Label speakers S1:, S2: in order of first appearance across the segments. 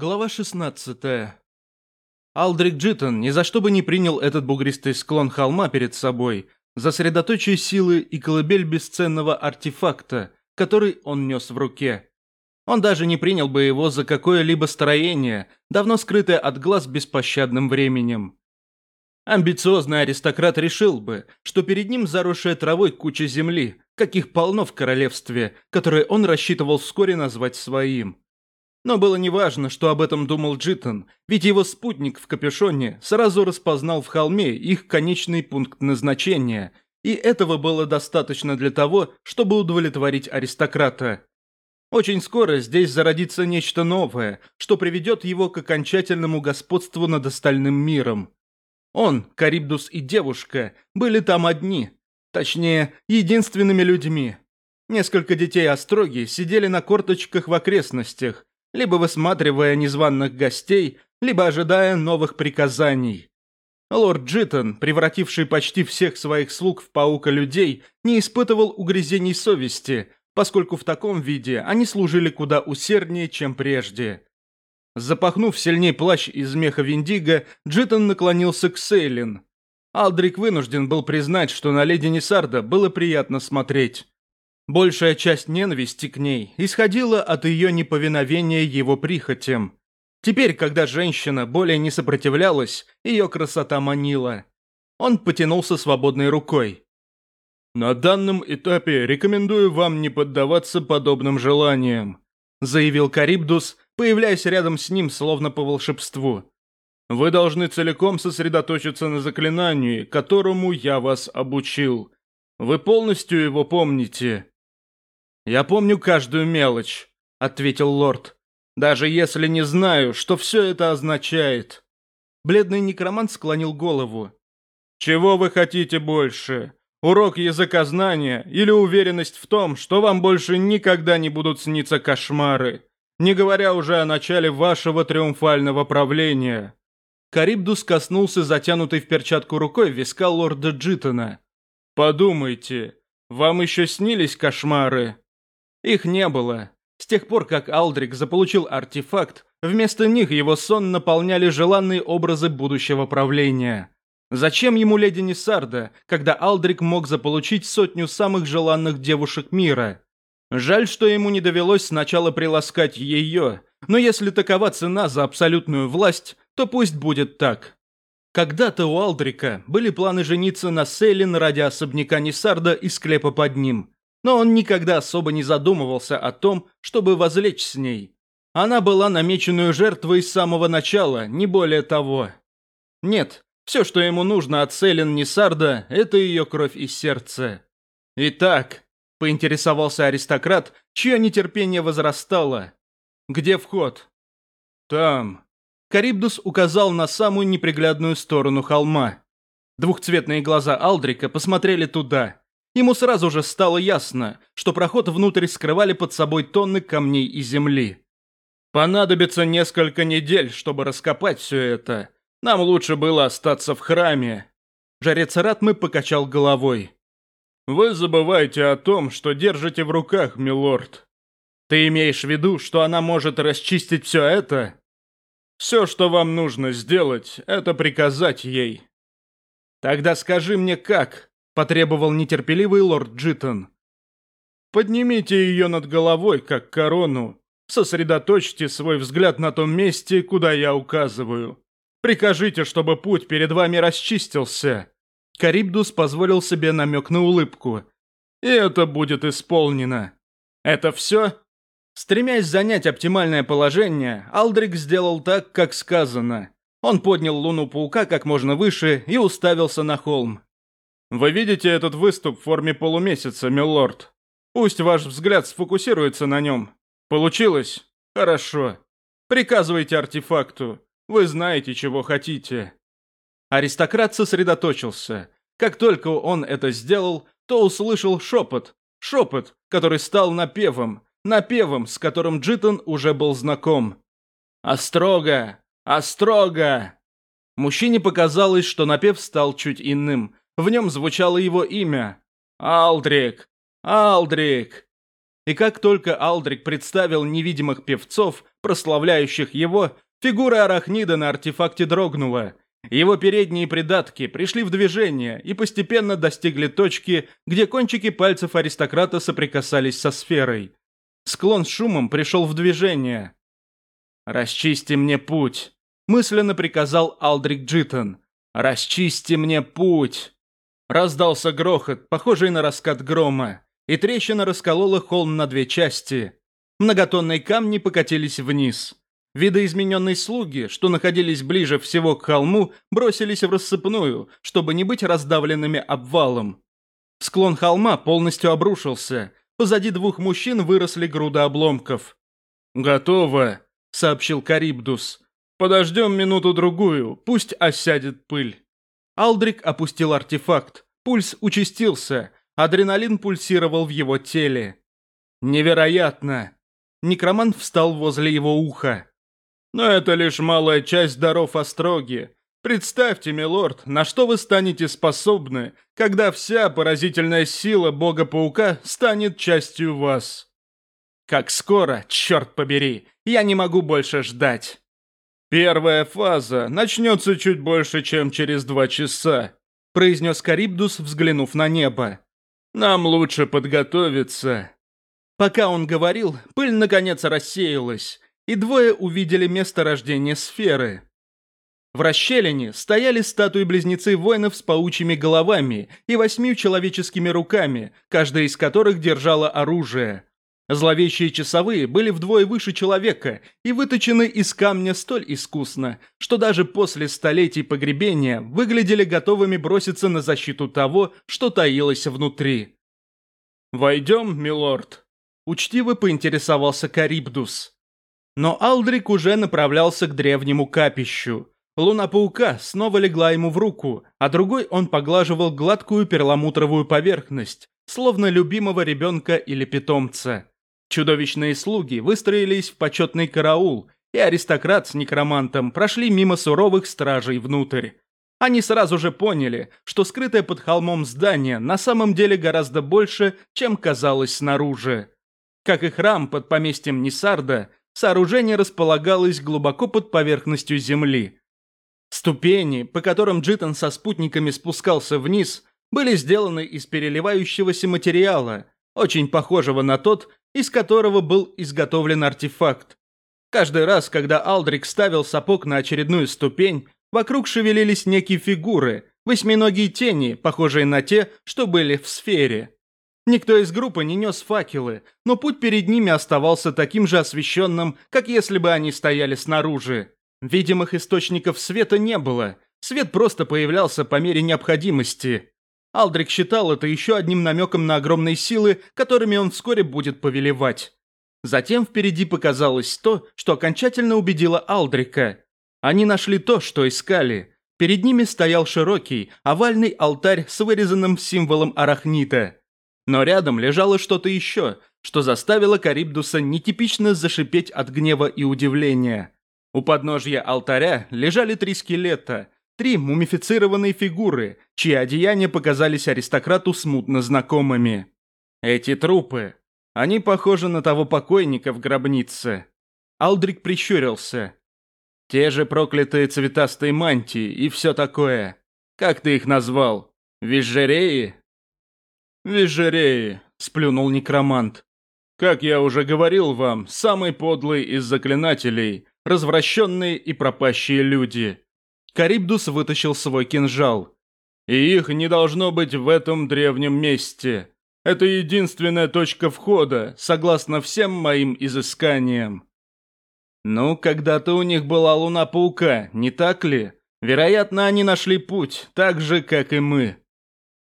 S1: Глава 16. Алдрик Джиттон ни за что бы не принял этот бугристый склон холма перед собой, за средоточие силы и колыбель бесценного артефакта, который он нес в руке. Он даже не принял бы его за какое-либо строение, давно скрытое от глаз беспощадным временем. Амбициозный аристократ решил бы, что перед ним заросшая травой куча земли, каких полно в королевстве, которое он рассчитывал вскоре назвать своим – но было неважно, что об этом думал Джитон, ведь его спутник в капюшоне сразу распознал в холме их конечный пункт назначения, и этого было достаточно для того, чтобы удовлетворить аристократа. Очень скоро здесь зародится нечто новое, что приведет его к окончательному господству над остальным миром. Он, Карибдус и девушка были там одни, точнее, единственными людьми. Несколько детей Остроги сидели на корточках в окрестностях, либо высматривая незваных гостей, либо ожидая новых приказаний. Лорд Джитон, превративший почти всех своих слуг в паука-людей, не испытывал угрызений совести, поскольку в таком виде они служили куда усерднее, чем прежде. Запахнув сильней плащ из меха Виндиго, Джитон наклонился к Сейлин. Алдрик вынужден был признать, что на леди Несарда было приятно смотреть. Большая часть ненависти к ней исходила от ее неповиновения его прихотям. Теперь, когда женщина более не сопротивлялась, ее красота манила. Он потянулся свободной рукой. «На данном этапе рекомендую вам не поддаваться подобным желаниям», заявил Карибдус, появляясь рядом с ним словно по волшебству. «Вы должны целиком сосредоточиться на заклинании, которому я вас обучил. Вы полностью его помните?» «Я помню каждую мелочь», — ответил лорд. «Даже если не знаю, что все это означает». Бледный некромант склонил голову. «Чего вы хотите больше? Урок языкознания или уверенность в том, что вам больше никогда не будут сниться кошмары?» не говоря уже о начале вашего триумфального правления». Карибдус коснулся затянутой в перчатку рукой виска лорда Джитона. «Подумайте, вам еще снились кошмары?» Их не было. С тех пор, как Алдрик заполучил артефакт, вместо них его сон наполняли желанные образы будущего правления. Зачем ему леди Несарда, когда Алдрик мог заполучить сотню самых желанных девушек мира? Жаль, что ему не довелось сначала приласкать ее, но если такова цена за абсолютную власть, то пусть будет так. Когда-то у Алдрика были планы жениться на Селин ради особняка Несарда и склепа под ним – но он никогда особо не задумывался о том, чтобы возлечь с ней. Она была намеченную жертвой с самого начала, не более того. Нет, все, что ему нужно от Селин Несарда, это ее кровь и сердце. Итак, поинтересовался аристократ, чье нетерпение возрастало. «Где вход?» «Там». Карибдус указал на самую неприглядную сторону холма. Двухцветные глаза Алдрика посмотрели туда. Ему сразу же стало ясно, что проход внутрь скрывали под собой тонны камней и земли. Понадобится несколько недель, чтобы раскопать все это. Нам лучше было остаться в храме. Жрец Ратмы покачал головой. Вы забываете о том, что держите в руках, милорд. Ты имеешь в виду, что она может расчистить все это? Все, что вам нужно сделать, это приказать ей. Тогда скажи мне как, потребовал нетерпеливый лорд Джитон. «Поднимите ее над головой, как корону. Сосредоточьте свой взгляд на том месте, куда я указываю. Прикажите, чтобы путь перед вами расчистился». Карибдус позволил себе намек на улыбку. «И это будет исполнено». «Это все?» Стремясь занять оптимальное положение, Алдрик сделал так, как сказано. Он поднял луну паука как можно выше и уставился на холм. Вы видите этот выступ в форме полумесяца, милорд? Пусть ваш взгляд сфокусируется на нем. Получилось? Хорошо. Приказывайте артефакту. Вы знаете, чего хотите. Аристократ сосредоточился. Как только он это сделал, то услышал шепот. Шепот, который стал напевом. Напевом, с которым Джитон уже был знаком. «Острога! Острога!» Мужчине показалось, что напев стал чуть иным, в нем звучало его имя. «Алдрик! Алдрик!» И как только Алдрик представил невидимых певцов, прославляющих его, фигура арахнида на артефакте дрогнула. Его передние придатки пришли в движение и постепенно достигли точки, где кончики пальцев аристократа соприкасались со сферой. Склон с шумом пришел в движение. «Расчисти мне путь», – мысленно приказал Алдрик Джитон. «Расчисти мне путь!» Раздался грохот, похожий на раскат грома, и трещина расколола холм на две части. Многотонные камни покатились вниз. Видоизмененные слуги, что находились ближе всего к холму, бросились в рассыпную, чтобы не быть раздавленными обвалом. Склон холма полностью обрушился. Позади двух мужчин выросли груда обломков. «Готово», — сообщил Карибдус. «Подождем минуту-другую, пусть осядет пыль». Алдрик опустил артефакт. Пульс участился. Адреналин пульсировал в его теле. «Невероятно!» Некромант встал возле его уха. «Но это лишь малая часть даров Остроги. Представьте, милорд, на что вы станете способны, когда вся поразительная сила Бога-паука станет частью вас». «Как скоро, черт побери, я не могу больше ждать!» «Первая фаза начнется чуть больше, чем через два часа», – произнес Карибдус, взглянув на небо. «Нам лучше подготовиться». Пока он говорил, пыль наконец рассеялась, и двое увидели место рождения сферы. В расщелине стояли статуи-близнецы воинов с паучьими головами и восьми человеческими руками, каждая из которых держала оружие. Зловещие часовые были вдвое выше человека и выточены из камня столь искусно, что даже после столетий погребения выглядели готовыми броситься на защиту того, что таилось внутри. «Войдем, милорд», — учтиво поинтересовался Карибдус. Но Алдрик уже направлялся к древнему капищу. Луна паука снова легла ему в руку, а другой он поглаживал гладкую перламутровую поверхность, словно любимого ребенка или питомца. Чудовищные слуги выстроились в почетный караул, и аристократ с некромантом прошли мимо суровых стражей внутрь. Они сразу же поняли, что скрытое под холмом здание на самом деле гораздо больше, чем казалось снаружи. Как и храм под поместьем Нисарда, сооружение располагалось глубоко под поверхностью земли. Ступени, по которым Джитон со спутниками спускался вниз, были сделаны из переливающегося материала – очень похожего на тот, из которого был изготовлен артефакт. Каждый раз, когда Алдрик ставил сапог на очередную ступень, вокруг шевелились некие фигуры, восьминогие тени, похожие на те, что были в сфере. Никто из группы не нес факелы, но путь перед ними оставался таким же освещенным, как если бы они стояли снаружи. Видимых источников света не было, свет просто появлялся по мере необходимости. Алдрик считал это еще одним намеком на огромные силы, которыми он вскоре будет повелевать. Затем впереди показалось то, что окончательно убедило Алдрика. Они нашли то, что искали. Перед ними стоял широкий, овальный алтарь с вырезанным символом арахнита. Но рядом лежало что-то еще, что заставило Карибдуса нетипично зашипеть от гнева и удивления. У подножья алтаря лежали три скелета – Три мумифицированные фигуры, чьи одеяния показались аристократу смутно знакомыми. Эти трупы. Они похожи на того покойника в гробнице. Алдрик прищурился. Те же проклятые цветастые мантии и все такое. Как ты их назвал? Визжереи? Визжереи, сплюнул некромант. Как я уже говорил вам, самый подлый из заклинателей, развращенные и пропащие люди. Карибдус вытащил свой кинжал. «И их не должно быть в этом древнем месте. Это единственная точка входа, согласно всем моим изысканиям». «Ну, когда-то у них была луна паука, не так ли? Вероятно, они нашли путь, так же, как и мы».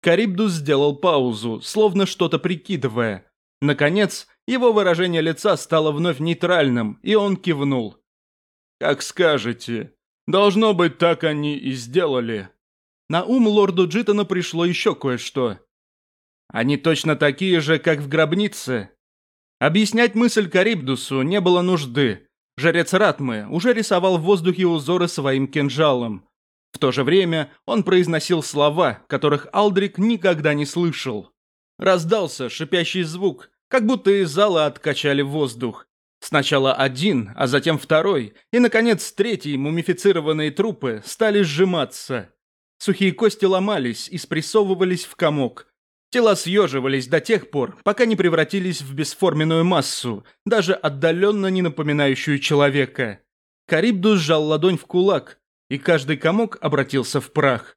S1: Карибдус сделал паузу, словно что-то прикидывая. Наконец, его выражение лица стало вновь нейтральным, и он кивнул. «Как скажете. Должно быть, так они и сделали. На ум лорду Джитона пришло еще кое-что. Они точно такие же, как в гробнице. Объяснять мысль Карибдусу не было нужды. Жрец Ратмы уже рисовал в воздухе узоры своим кинжалом. В то же время он произносил слова, которых Алдрик никогда не слышал. Раздался шипящий звук, как будто из зала откачали воздух. Сначала один, а затем второй, и, наконец, третий мумифицированные трупы стали сжиматься. Сухие кости ломались и спрессовывались в комок. Тела съеживались до тех пор, пока не превратились в бесформенную массу, даже отдаленно не напоминающую человека. Карибду сжал ладонь в кулак, и каждый комок обратился в прах.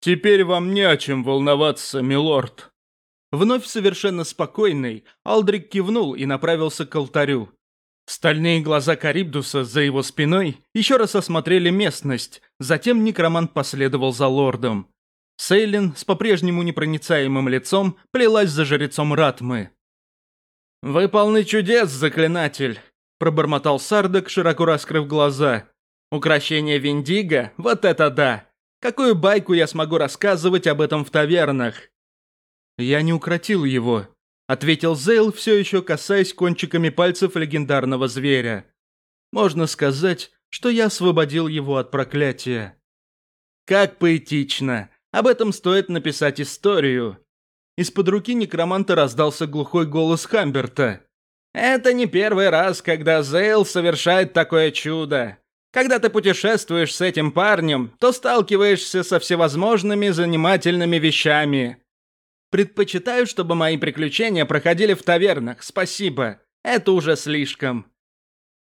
S1: «Теперь вам не о чем волноваться, милорд», Вновь совершенно спокойный, Алдрик кивнул и направился к алтарю. Стальные глаза Карибдуса за его спиной еще раз осмотрели местность, затем некромант последовал за лордом. Сейлин с по-прежнему непроницаемым лицом плелась за жрецом Ратмы. «Вы полны чудес, заклинатель!» – пробормотал Сардак, широко раскрыв глаза. Украшение Виндиго? Вот это да! Какую байку я смогу рассказывать об этом в тавернах? «Я не укротил его», — ответил Зейл, все еще касаясь кончиками пальцев легендарного зверя. «Можно сказать, что я освободил его от проклятия». «Как поэтично! Об этом стоит написать историю!» Из-под руки некроманта раздался глухой голос Хамберта. «Это не первый раз, когда Зейл совершает такое чудо. Когда ты путешествуешь с этим парнем, то сталкиваешься со всевозможными занимательными вещами. Предпочитаю, чтобы мои приключения проходили в тавернах, спасибо. Это уже слишком.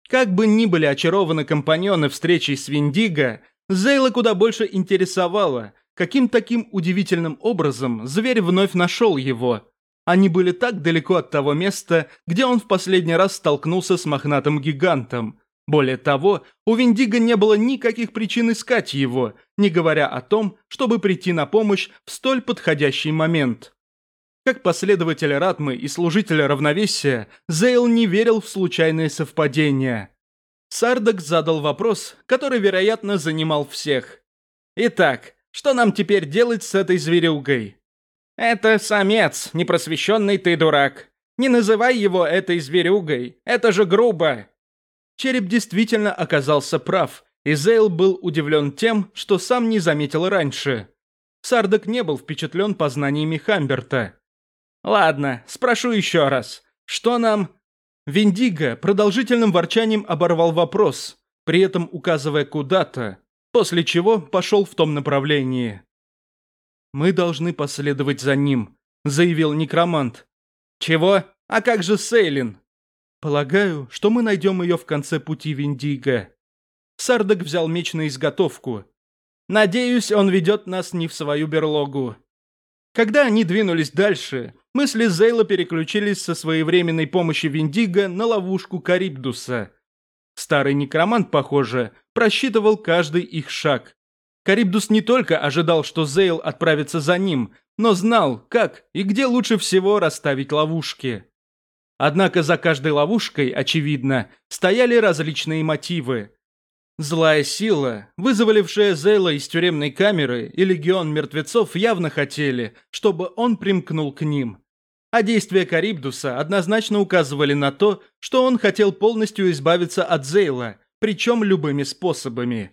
S1: Как бы ни были очарованы компаньоны встречей с Виндиго, Зейла куда больше интересовала, каким таким удивительным образом зверь вновь нашел его. Они были так далеко от того места, где он в последний раз столкнулся с мохнатым гигантом. Более того, у Виндиго не было никаких причин искать его, не говоря о том, чтобы прийти на помощь в столь подходящий момент. Как последователь Ратмы и служитель равновесия, Зейл не верил в случайные совпадения. Сардак задал вопрос, который, вероятно, занимал всех. «Итак, что нам теперь делать с этой зверюгой?» «Это самец, непросвещенный ты дурак. Не называй его этой зверюгой, это же грубо!» Череп действительно оказался прав, и Зейл был удивлен тем, что сам не заметил раньше. Сардак не был впечатлен познаниями Хамберта. Ладно, спрошу еще раз. Что нам... Виндиго продолжительным ворчанием оборвал вопрос, при этом указывая куда-то, после чего пошел в том направлении. «Мы должны последовать за ним», — заявил некромант. «Чего? А как же Сейлин?» «Полагаю, что мы найдем ее в конце пути Виндиго». Сардак взял меч на изготовку. «Надеюсь, он ведет нас не в свою берлогу», когда они двинулись дальше, мысли Зейла переключились со своевременной помощи Виндиго на ловушку Карибдуса. Старый некромант, похоже, просчитывал каждый их шаг. Карибдус не только ожидал, что Зейл отправится за ним, но знал, как и где лучше всего расставить ловушки. Однако за каждой ловушкой, очевидно, стояли различные мотивы. Злая сила, вызволившая Зейла из тюремной камеры и легион мертвецов явно хотели, чтобы он примкнул к ним. А действия Карибдуса однозначно указывали на то, что он хотел полностью избавиться от Зейла, причем любыми способами.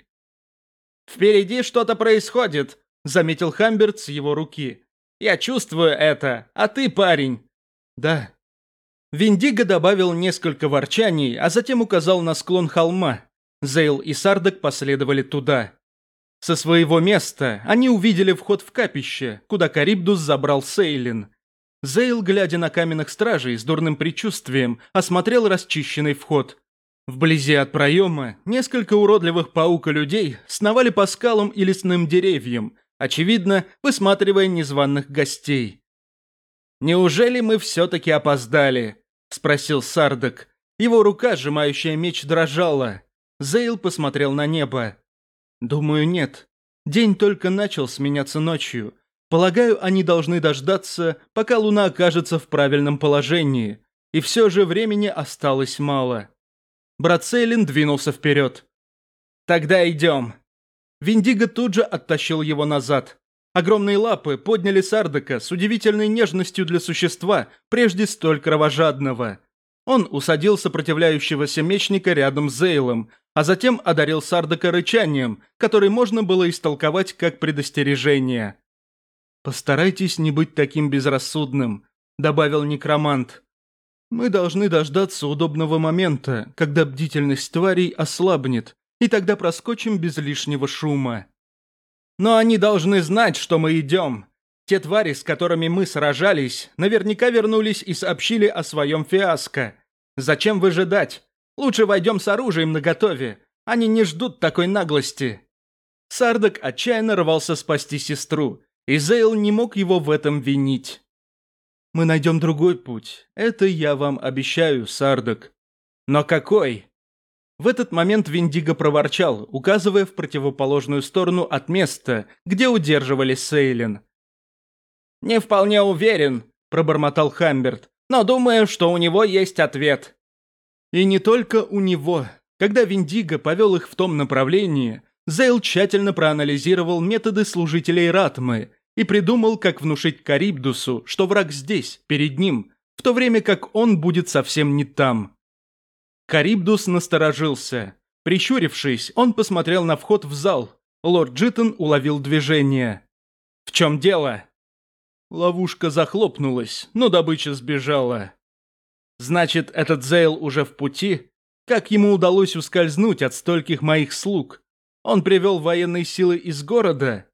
S1: «Впереди что-то происходит», — заметил Хамберт с его руки. «Я чувствую это, а ты парень». «Да». Виндиго добавил несколько ворчаний, а затем указал на склон холма, Зейл и Сардак последовали туда. Со своего места они увидели вход в капище, куда Карибдус забрал Сейлин. Зейл, глядя на каменных стражей с дурным предчувствием, осмотрел расчищенный вход. Вблизи от проема несколько уродливых паука-людей сновали по скалам и лесным деревьям, очевидно, высматривая незваных гостей. «Неужели мы все-таки опоздали?» – спросил Сардак. Его рука, сжимающая меч, дрожала – Зейл посмотрел на небо. «Думаю, нет. День только начал сменяться ночью. Полагаю, они должны дождаться, пока луна окажется в правильном положении. И все же времени осталось мало». Брат Сейлин двинулся вперед. «Тогда идем». Виндиго тут же оттащил его назад. Огромные лапы подняли Сардека с удивительной нежностью для существа, прежде столь кровожадного. Он усадил сопротивляющегося мечника рядом с Зейлом, а затем одарил Сардака рычанием, который можно было истолковать как предостережение. «Постарайтесь не быть таким безрассудным», — добавил некромант. «Мы должны дождаться удобного момента, когда бдительность тварей ослабнет, и тогда проскочим без лишнего шума». «Но они должны знать, что мы идем. Те твари, с которыми мы сражались, наверняка вернулись и сообщили о своем фиаско. Зачем выжидать? Лучше войдем с оружием наготове. Они не ждут такой наглости». Сардак отчаянно рвался спасти сестру, и Зейл не мог его в этом винить. «Мы найдем другой путь. Это я вам обещаю, Сардак». «Но какой?» В этот момент Виндиго проворчал, указывая в противоположную сторону от места, где удерживали Сейлин. «Не вполне уверен», – пробормотал Хамберт, «но думаю, что у него есть ответ». И не только у него. Когда Виндиго повел их в том направлении, Зейл тщательно проанализировал методы служителей Ратмы и придумал, как внушить Карибдусу, что враг здесь, перед ним, в то время как он будет совсем не там. Карибдус насторожился. Прищурившись, он посмотрел на вход в зал. Лорд Джиттон уловил движение. «В чем дело?» Ловушка захлопнулась, но добыча сбежала. Значит, этот Зейл уже в пути? Как ему удалось ускользнуть от стольких моих слуг? Он привел военные силы из города?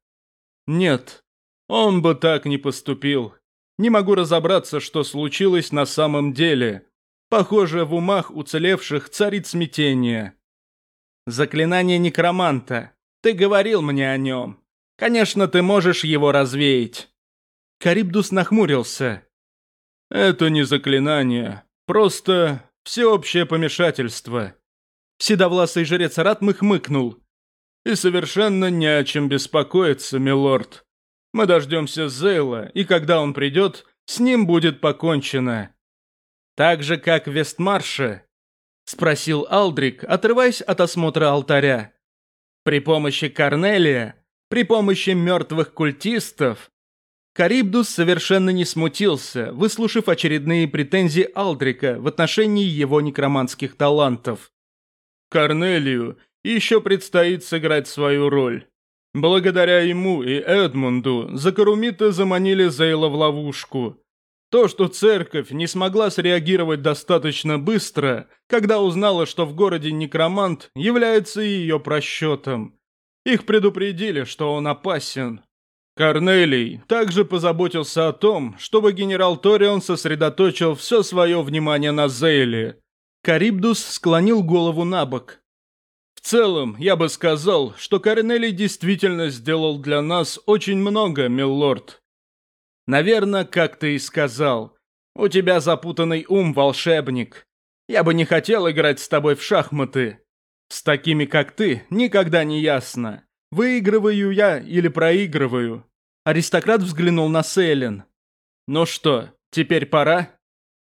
S1: Нет, он бы так не поступил. Не могу разобраться, что случилось на самом деле. Похоже, в умах уцелевших царит смятение. Заклинание некроманта. Ты говорил мне о нем. Конечно, ты можешь его развеять. Карибдус нахмурился. «Это не заклинание. Просто всеобщее помешательство». Седовласый жрец Аратмы хмыкнул. «И совершенно не о чем беспокоиться, милорд. Мы дождемся Зейла, и когда он придет, с ним будет покончено». «Так же, как в Вестмарше?» – спросил Алдрик, отрываясь от осмотра алтаря. «При помощи Корнелия, при помощи мертвых культистов, Карибдус совершенно не смутился, выслушав очередные претензии Алдрика в отношении его некроманских талантов. «Корнелию еще предстоит сыграть свою роль. Благодаря ему и Эдмунду Закарумита заманили Зейла в ловушку. То, что церковь не смогла среагировать достаточно быстро, когда узнала, что в городе некромант, является ее просчетом. Их предупредили, что он опасен, Корнелий также позаботился о том, чтобы генерал Торион сосредоточил все свое внимание на Зейле. Карибдус склонил голову на бок. В целом, я бы сказал, что Корнелий действительно сделал для нас очень много, милорд. Наверное, как ты и сказал. У тебя запутанный ум, волшебник. Я бы не хотел играть с тобой в шахматы. С такими, как ты, никогда не ясно. Выигрываю я или проигрываю?» Аристократ взглянул на Сейлин. «Ну что, теперь пора?»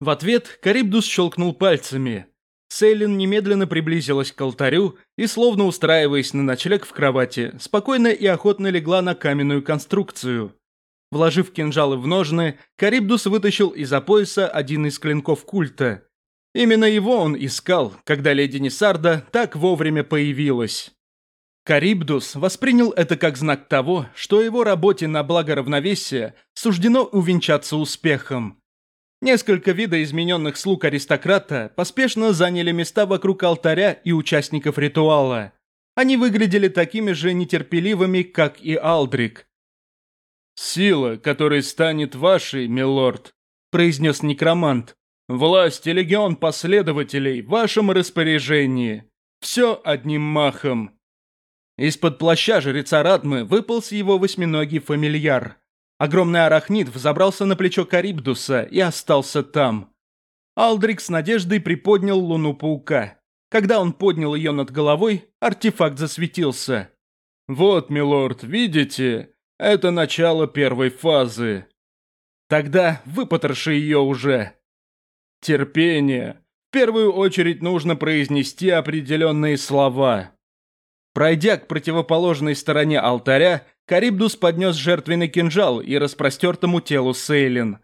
S1: В ответ Карибдус щелкнул пальцами. Сейлин немедленно приблизилась к алтарю и, словно устраиваясь на ночлег в кровати, спокойно и охотно легла на каменную конструкцию. Вложив кинжалы в ножны, Карибдус вытащил из-за пояса один из клинков культа. Именно его он искал, когда леди Несарда так вовремя появилась. Карибдус воспринял это как знак того, что его работе на благо равновесия суждено увенчаться успехом. Несколько видоизмененных слуг аристократа поспешно заняли места вокруг алтаря и участников ритуала. Они выглядели такими же нетерпеливыми, как и Алдрик. «Сила, которой станет вашей, милорд», – произнес некромант. «Власть и легион последователей в вашем распоряжении. Все одним махом». Из-под плаща жреца Радмы выполз его восьминогий фамильяр. Огромный арахнит взобрался на плечо Карибдуса и остался там. Алдрик с надеждой приподнял луну паука. Когда он поднял ее над головой, артефакт засветился. «Вот, милорд, видите? Это начало первой фазы». «Тогда выпотроши ее уже». «Терпение. В первую очередь нужно произнести определенные слова». Пройдя к противоположной стороне алтаря, Карибдус поднес жертвенный кинжал и распростертому телу Сейлин.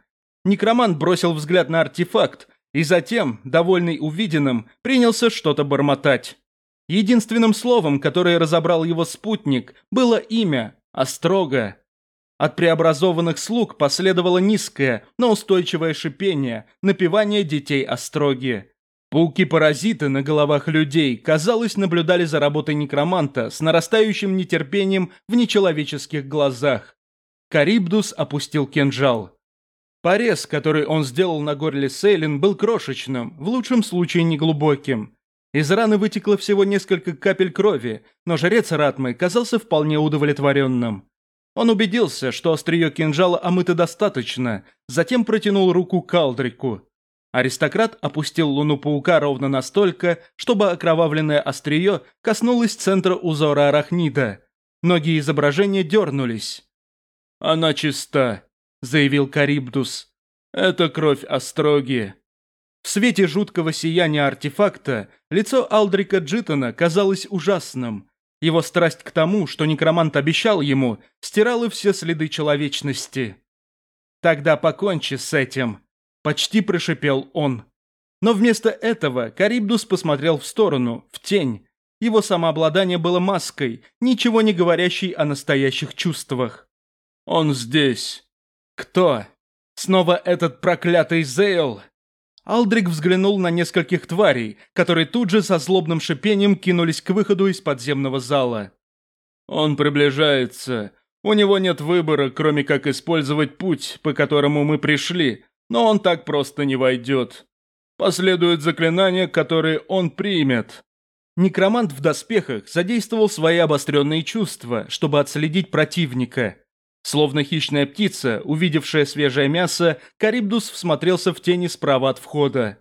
S1: Некромант бросил взгляд на артефакт и затем, довольный увиденным, принялся что-то бормотать. Единственным словом, которое разобрал его спутник, было имя – Острога. От преобразованных слуг последовало низкое, но устойчивое шипение, напевание детей Остроги. Пауки-паразиты на головах людей, казалось, наблюдали за работой некроманта с нарастающим нетерпением в нечеловеческих глазах. Карибдус опустил кинжал. Порез, который он сделал на горле Сейлин, был крошечным, в лучшем случае неглубоким. Из раны вытекло всего несколько капель крови, но жрец Ратмы казался вполне удовлетворенным. Он убедился, что острие кинжала омыто достаточно, затем протянул руку к Алдрику. Аристократ опустил луну паука ровно настолько, чтобы окровавленное острие коснулось центра узора арахнида. Ноги изображения дернулись. «Она чиста», — заявил Карибдус. «Это кровь Остроги». В свете жуткого сияния артефакта лицо Алдрика Джитона казалось ужасным. Его страсть к тому, что некромант обещал ему, стирала все следы человечности. «Тогда покончи с этим», Почти прошипел он. Но вместо этого Карибдус посмотрел в сторону, в тень. Его самообладание было маской, ничего не говорящей о настоящих чувствах. «Он здесь!» «Кто?» «Снова этот проклятый Зейл!» Алдрик взглянул на нескольких тварей, которые тут же со злобным шипением кинулись к выходу из подземного зала. «Он приближается. У него нет выбора, кроме как использовать путь, по которому мы пришли, но он так просто не войдет. Последуют заклинания, которые он примет. Некромант в доспехах задействовал свои обостренные чувства, чтобы отследить противника. Словно хищная птица, увидевшая свежее мясо, Карибдус всмотрелся в тени справа от входа.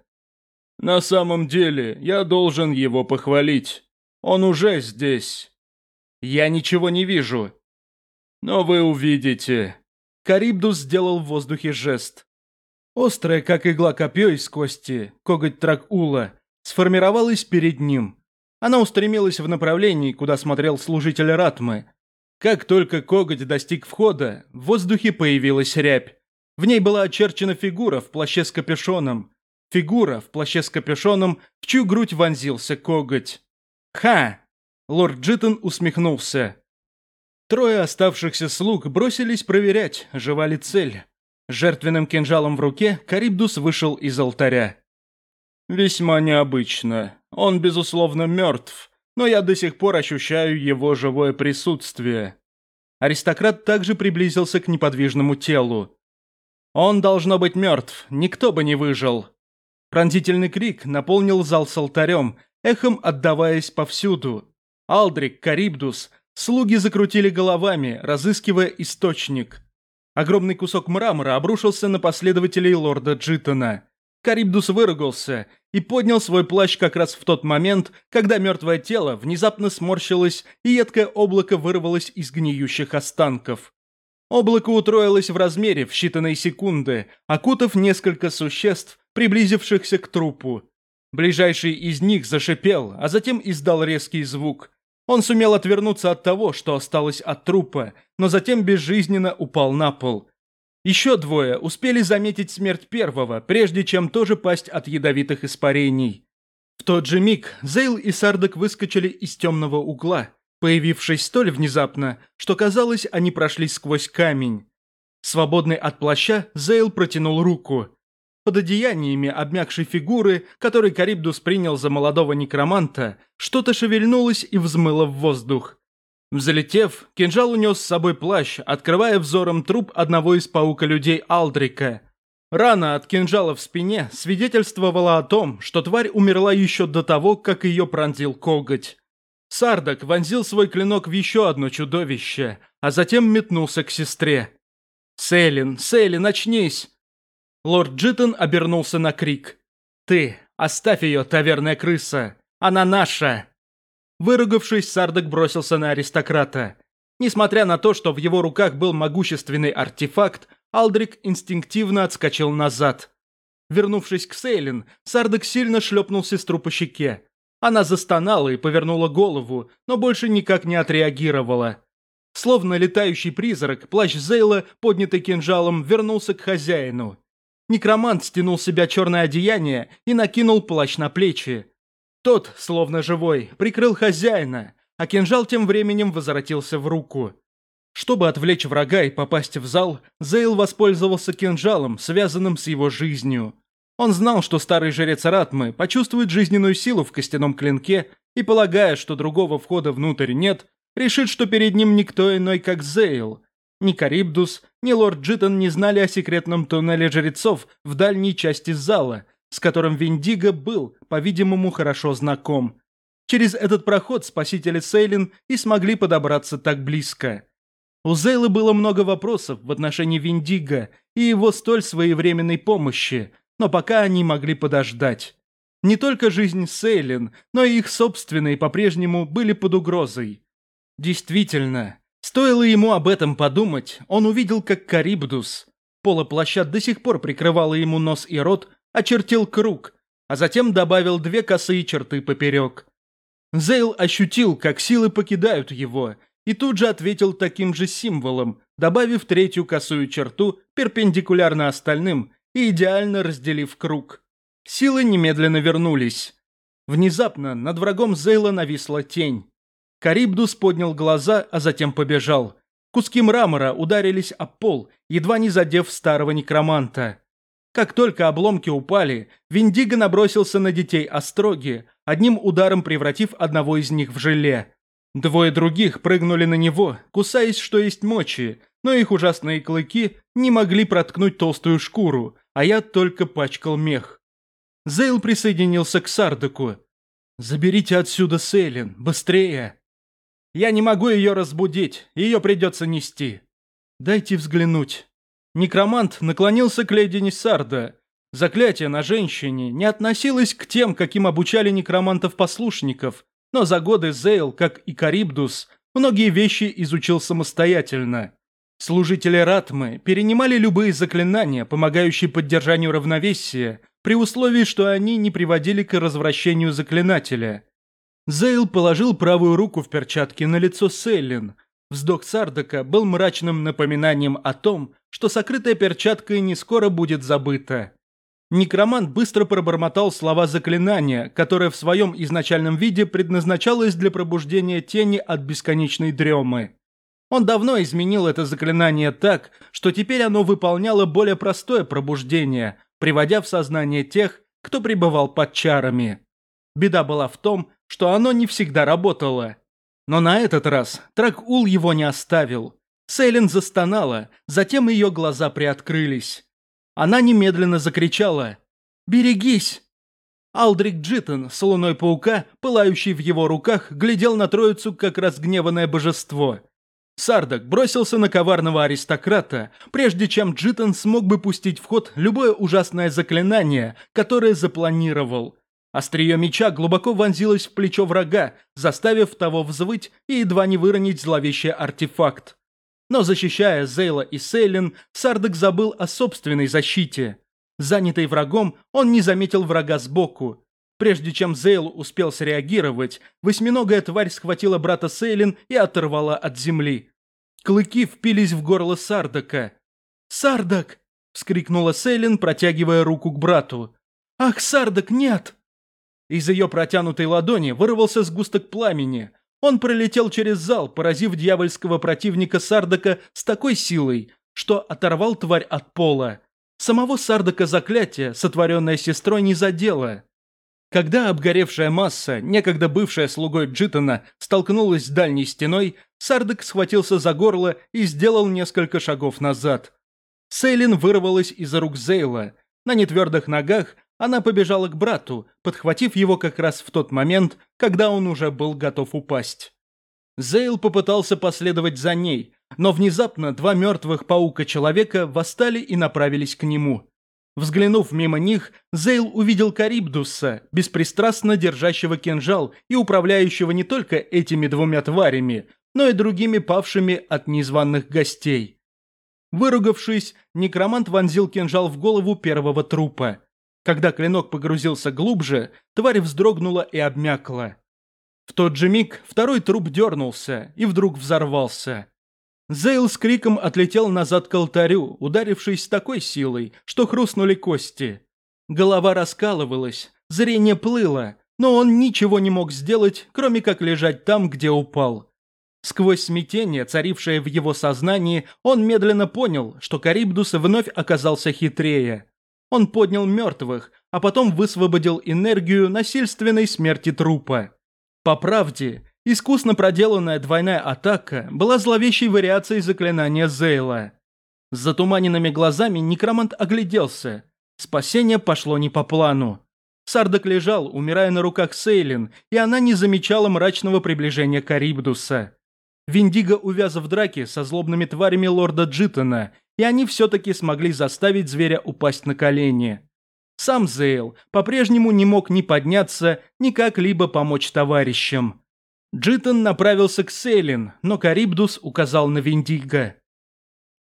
S1: «На самом деле, я должен его похвалить. Он уже здесь». «Я ничего не вижу». «Но вы увидите». Карибдус сделал в воздухе жест. Острая, как игла копье из кости, коготь Тракула, сформировалась перед ним. Она устремилась в направлении, куда смотрел служитель Ратмы. Как только коготь достиг входа, в воздухе появилась рябь. В ней была очерчена фигура в плаще с капюшоном. Фигура в плаще с капюшоном, в чью грудь вонзился коготь. «Ха!» – лорд Джиттон усмехнулся. Трое оставшихся слуг бросились проверять, жива ли цель жертвенным кинжалом в руке, Карибдус вышел из алтаря. «Весьма необычно. Он, безусловно, мертв, но я до сих пор ощущаю его живое присутствие». Аристократ также приблизился к неподвижному телу. «Он должно быть мертв, никто бы не выжил». Пронзительный крик наполнил зал с алтарем, эхом отдаваясь повсюду. Алдрик, Карибдус, слуги закрутили головами, разыскивая источник – Огромный кусок мрамора обрушился на последователей лорда Джитона. Карибдус выругался и поднял свой плащ как раз в тот момент, когда мертвое тело внезапно сморщилось и едкое облако вырвалось из гниющих останков. Облако утроилось в размере в считанные секунды, окутав несколько существ, приблизившихся к трупу. Ближайший из них зашипел, а затем издал резкий звук – он сумел отвернуться от того, что осталось от трупа, но затем безжизненно упал на пол. Еще двое успели заметить смерть первого, прежде чем тоже пасть от ядовитых испарений. В тот же миг Зейл и Сардак выскочили из темного угла, появившись столь внезапно, что казалось, они прошли сквозь камень. Свободный от плаща, Зейл протянул руку под одеяниями обмякшей фигуры, который Карибдус принял за молодого некроманта, что-то шевельнулось и взмыло в воздух. Взлетев, кинжал унес с собой плащ, открывая взором труп одного из паука-людей Алдрика. Рана от кинжала в спине свидетельствовала о том, что тварь умерла еще до того, как ее пронзил коготь. Сардак вонзил свой клинок в еще одно чудовище, а затем метнулся к сестре. «Сейлин, Сейлин, очнись! Лорд Джиттон обернулся на крик. «Ты! Оставь ее, таверная крыса! Она наша!» Выругавшись, Сардак бросился на аристократа. Несмотря на то, что в его руках был могущественный артефакт, Алдрик инстинктивно отскочил назад. Вернувшись к Сейлин, Сардак сильно шлепнул сестру по щеке. Она застонала и повернула голову, но больше никак не отреагировала. Словно летающий призрак, плащ Зейла, поднятый кинжалом, вернулся к хозяину. Некромант стянул с себя черное одеяние и накинул плащ на плечи. Тот, словно живой, прикрыл хозяина, а кинжал тем временем возвратился в руку. Чтобы отвлечь врага и попасть в зал, Зейл воспользовался кинжалом, связанным с его жизнью. Он знал, что старый жрец Ратмы почувствует жизненную силу в костяном клинке и, полагая, что другого входа внутрь нет, решит, что перед ним никто иной, как Зейл – ни Карибдус, ни лорд Джитон не знали о секретном туннеле жрецов в дальней части зала, с которым Виндиго был, по-видимому, хорошо знаком. Через этот проход спасители Сейлин и смогли подобраться так близко. У Зейлы было много вопросов в отношении Виндиго и его столь своевременной помощи, но пока они могли подождать. Не только жизнь Сейлин, но и их собственные по-прежнему были под угрозой. Действительно, Стоило ему об этом подумать, он увидел, как Карибдус, полоплощад до сих пор прикрывала ему нос и рот, очертил круг, а затем добавил две косые черты поперек. Зейл ощутил, как силы покидают его, и тут же ответил таким же символом, добавив третью косую черту перпендикулярно остальным и идеально разделив круг. Силы немедленно вернулись. Внезапно над врагом Зейла нависла тень. Карибдус поднял глаза, а затем побежал. Куски мрамора ударились об пол, едва не задев старого некроманта. Как только обломки упали, Виндиго набросился на детей Остроги, одним ударом превратив одного из них в желе. Двое других прыгнули на него, кусаясь, что есть мочи, но их ужасные клыки не могли проткнуть толстую шкуру, а я только пачкал мех. Зейл присоединился к Сардаку. «Заберите отсюда Сейлин, быстрее!» Я не могу ее разбудить, ее придется нести. Дайте взглянуть. Некромант наклонился к леди Ниссарда. Заклятие на женщине не относилось к тем, каким обучали некромантов-послушников, но за годы Зейл, как и Карибдус, многие вещи изучил самостоятельно. Служители Ратмы перенимали любые заклинания, помогающие поддержанию равновесия, при условии, что они не приводили к развращению заклинателя – Зейл положил правую руку в перчатке на лицо Селлин. Вздох Сардака был мрачным напоминанием о том, что сокрытая перчатка не скоро будет забыта. Некромант быстро пробормотал слова заклинания, которое в своем изначальном виде предназначалось для пробуждения тени от бесконечной дремы. Он давно изменил это заклинание так, что теперь оно выполняло более простое пробуждение, приводя в сознание тех, кто пребывал под чарами. Беда была в том, что оно не всегда работало. Но на этот раз Тракул его не оставил. Сейлин застонала, затем ее глаза приоткрылись. Она немедленно закричала «Берегись!». Алдрик Джиттон с луной паука, пылающий в его руках, глядел на троицу как разгневанное божество. Сардак бросился на коварного аристократа, прежде чем Джиттон смог бы пустить в ход любое ужасное заклинание, которое запланировал – Острие меча глубоко вонзилось в плечо врага, заставив того взвыть и едва не выронить зловещий артефакт. Но защищая Зейла и Сейлин, Сардек забыл о собственной защите. Занятый врагом, он не заметил врага сбоку. Прежде чем Зейл успел среагировать, восьминогая тварь схватила брата Сейлин и оторвала от земли. Клыки впились в горло Сардака. «Сардак!» – вскрикнула Сейлин, протягивая руку к брату. «Ах, Сардак, нет!» Из ее протянутой ладони вырвался сгусток пламени. Он пролетел через зал, поразив дьявольского противника Сардака с такой силой, что оторвал тварь от пола. Самого Сардака заклятие, сотворенное сестрой, не задело. Когда обгоревшая масса, некогда бывшая слугой Джитона, столкнулась с дальней стеной, Сардак схватился за горло и сделал несколько шагов назад. Сейлин вырвалась из рук Зейла. На нетвердых ногах она побежала к брату, подхватив его как раз в тот момент, когда он уже был готов упасть. Зейл попытался последовать за ней, но внезапно два мертвых паука-человека восстали и направились к нему. Взглянув мимо них, Зейл увидел Карибдуса, беспристрастно держащего кинжал и управляющего не только этими двумя тварями, но и другими павшими от незваных гостей. Выругавшись, некромант вонзил кинжал в голову первого трупа. Когда клинок погрузился глубже, тварь вздрогнула и обмякла. В тот же миг второй труп дернулся и вдруг взорвался. Зейл с криком отлетел назад к алтарю, ударившись с такой силой, что хрустнули кости. Голова раскалывалась, зрение плыло, но он ничего не мог сделать, кроме как лежать там, где упал. Сквозь смятение, царившее в его сознании, он медленно понял, что Карибдус вновь оказался хитрее – он поднял мертвых, а потом высвободил энергию насильственной смерти трупа. По правде, искусно проделанная двойная атака была зловещей вариацией заклинания Зейла. С затуманенными глазами некромант огляделся. Спасение пошло не по плану. Сардак лежал, умирая на руках Сейлин, и она не замечала мрачного приближения Карибдуса. Виндиго увяз в драке со злобными тварями лорда Джитона и они все-таки смогли заставить зверя упасть на колени. Сам Зейл по-прежнему не мог ни подняться, ни как-либо помочь товарищам. Джитон направился к Селин, но Карибдус указал на Виндиго.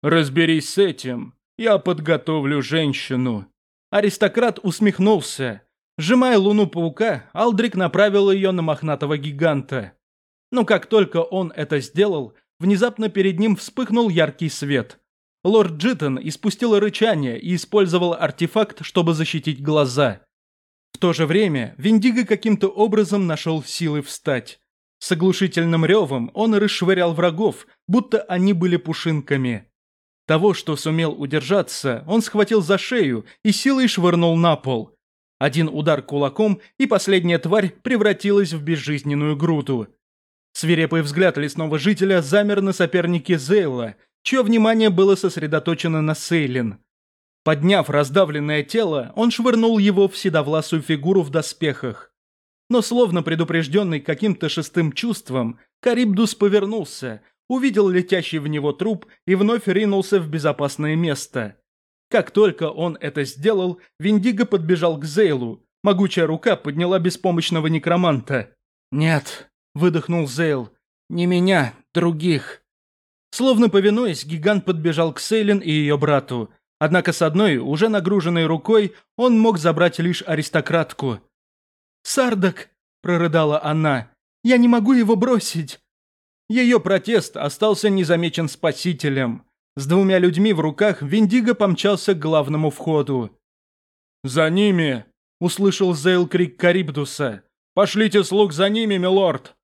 S1: «Разберись с этим, я подготовлю женщину». Аристократ усмехнулся. Сжимая луну паука, Алдрик направил ее на мохнатого гиганта. Но как только он это сделал, внезапно перед ним вспыхнул яркий свет – Лорд Джитон испустил рычание и использовал артефакт, чтобы защитить глаза. В то же время Виндиго каким-то образом нашел силы встать. С оглушительным ревом он расшвырял врагов, будто они были пушинками. Того, что сумел удержаться, он схватил за шею и силой швырнул на пол. Один удар кулаком, и последняя тварь превратилась в безжизненную груду. Свирепый взгляд лесного жителя замер на сопернике Зейла – чье внимание было сосредоточено на Сейлин. Подняв раздавленное тело, он швырнул его в седовласую фигуру в доспехах. Но словно предупрежденный каким-то шестым чувством, Карибдус повернулся, увидел летящий в него труп и вновь ринулся в безопасное место. Как только он это сделал, Виндиго подбежал к Зейлу. Могучая рука подняла беспомощного некроманта. «Нет», — выдохнул Зейл, — «не меня, других». Словно повинуясь, гигант подбежал к Сейлин и ее брату. Однако с одной, уже нагруженной рукой, он мог забрать лишь аристократку. «Сардак!» – прорыдала она. «Я не могу его бросить!» Ее протест остался незамечен спасителем. С двумя людьми в руках Виндиго помчался к главному входу. «За ними!» – услышал Зейл крик Карибдуса. «Пошлите слуг за ними, милорд!»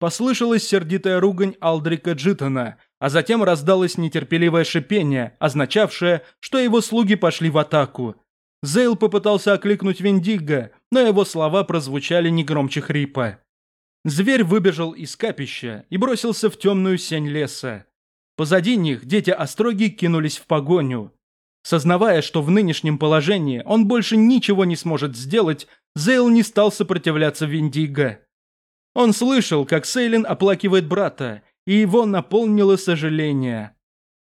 S1: Послышалась сердитая ругань Алдрика Джитона, а затем раздалось нетерпеливое шипение, означавшее, что его слуги пошли в атаку. Зейл попытался окликнуть Вендиго, но его слова прозвучали не громче хрипа. Зверь выбежал из капища и бросился в темную сень леса. Позади них дети Остроги кинулись в погоню. Сознавая, что в нынешнем положении он больше ничего не сможет сделать, Зейл не стал сопротивляться Виндиго. Он слышал, как Сейлин оплакивает брата, и его наполнило сожаление.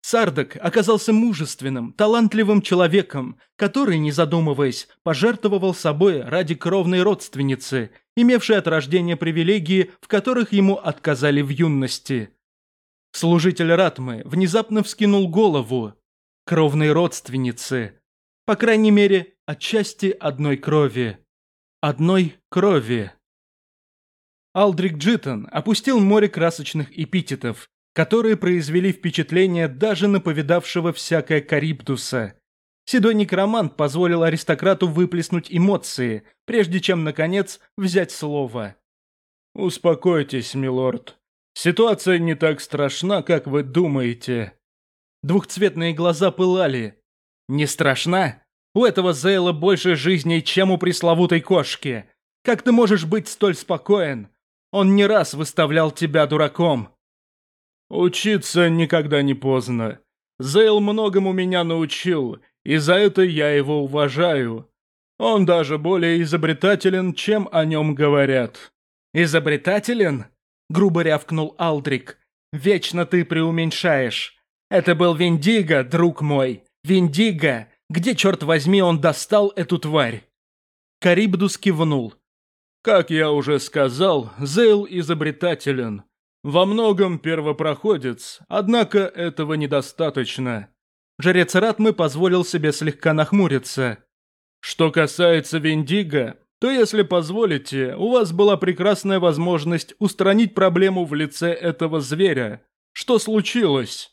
S1: Сардак оказался мужественным, талантливым человеком, который, не задумываясь, пожертвовал собой ради кровной родственницы, имевшей от рождения привилегии, в которых ему отказали в юности. Служитель Ратмы внезапно вскинул голову. Кровной родственницы. По крайней мере, отчасти одной крови. Одной крови. Алдрик Джиттон опустил море красочных эпитетов, которые произвели впечатление даже на повидавшего всякое Карибдуса. Седой некромант позволил аристократу выплеснуть эмоции, прежде чем, наконец, взять слово. «Успокойтесь, милорд. Ситуация не так страшна, как вы думаете». Двухцветные глаза пылали. «Не страшна? У этого Зейла больше жизни, чем у пресловутой кошки. Как ты можешь быть столь спокоен? Он не раз выставлял тебя дураком». «Учиться никогда не поздно. Зейл многому меня научил, и за это я его уважаю. Он даже более изобретателен, чем о нем говорят». «Изобретателен?» — грубо рявкнул Алдрик. «Вечно ты преуменьшаешь. Это был Виндиго, друг мой. Виндиго! Где, черт возьми, он достал эту тварь?» Карибдус кивнул. Как я уже сказал, Зейл изобретателен. Во многом первопроходец, однако этого недостаточно. Жрец Ратмы позволил себе слегка нахмуриться. Что касается Вендиго, то, если позволите, у вас была прекрасная возможность устранить проблему в лице этого зверя. Что случилось?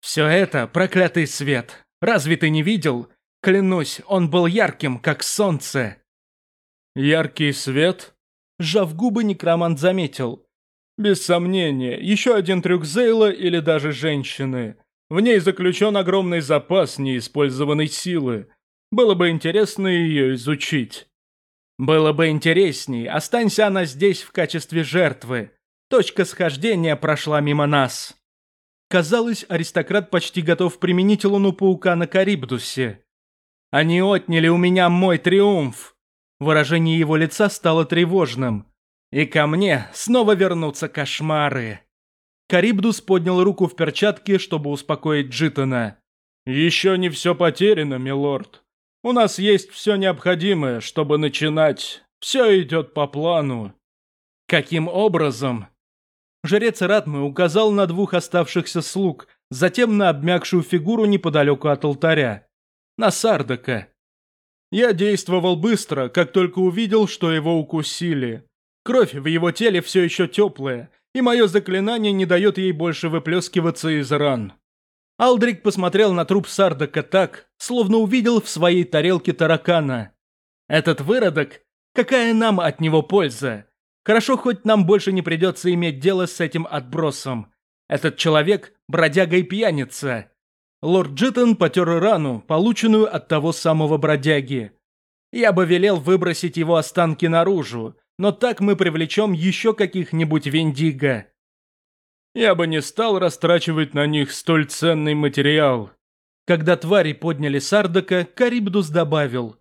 S1: Все это проклятый свет. Разве ты не видел? Клянусь, он был ярким, как солнце. Яркий свет. Сжав губы, некромант заметил. Без сомнения, еще один трюк Зейла или даже женщины. В ней заключен огромный запас неиспользованной силы. Было бы интересно ее изучить. Было бы интересней, останься она здесь в качестве жертвы. Точка схождения прошла мимо нас. Казалось, аристократ почти готов применить луну паука на Карибдусе. Они отняли у меня мой триумф. Выражение его лица стало тревожным. «И ко мне снова вернутся кошмары!» Карибдус поднял руку в перчатке, чтобы успокоить Джитона. «Еще не все потеряно, милорд. У нас есть все необходимое, чтобы начинать. Все идет по плану». «Каким образом?» Жрец Ратмы указал на двух оставшихся слуг, затем на обмякшую фигуру неподалеку от алтаря. На Сардака. Я действовал быстро, как только увидел, что его укусили. Кровь в его теле все еще теплая, и мое заклинание не дает ей больше выплескиваться из ран. Алдрик посмотрел на труп Сардака так, словно увидел в своей тарелке таракана. «Этот выродок? Какая нам от него польза? Хорошо, хоть нам больше не придется иметь дело с этим отбросом. Этот человек – бродяга и пьяница. Лорд Джиттон потер рану, полученную от того самого бродяги. Я бы велел выбросить его останки наружу, но так мы привлечем еще каких-нибудь Вендиго. Я бы не стал растрачивать на них столь ценный материал. Когда твари подняли Сардака, Карибдус добавил.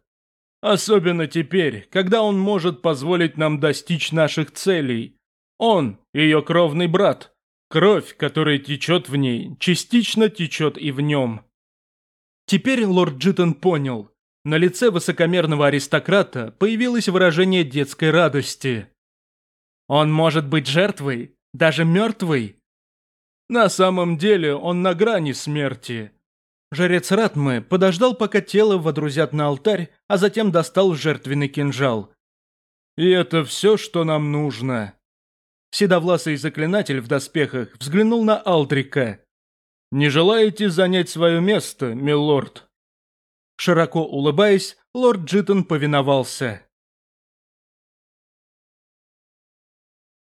S1: Особенно теперь, когда он может позволить нам достичь наших целей. Он, ее кровный брат, Кровь, которая течет в ней, частично течет и в нем. Теперь лорд Джитон понял. На лице высокомерного аристократа появилось выражение детской радости. «Он может быть жертвой, даже мертвой?» На самом деле он на грани смерти. Жрец Ратмы подождал, пока тело водрузят на алтарь, а затем достал жертвенный кинжал. «И это все, что нам нужно», Седовласый заклинатель в доспехах взглянул на Алдрика. «Не желаете занять свое место, милорд?» Широко улыбаясь, лорд Джитон повиновался.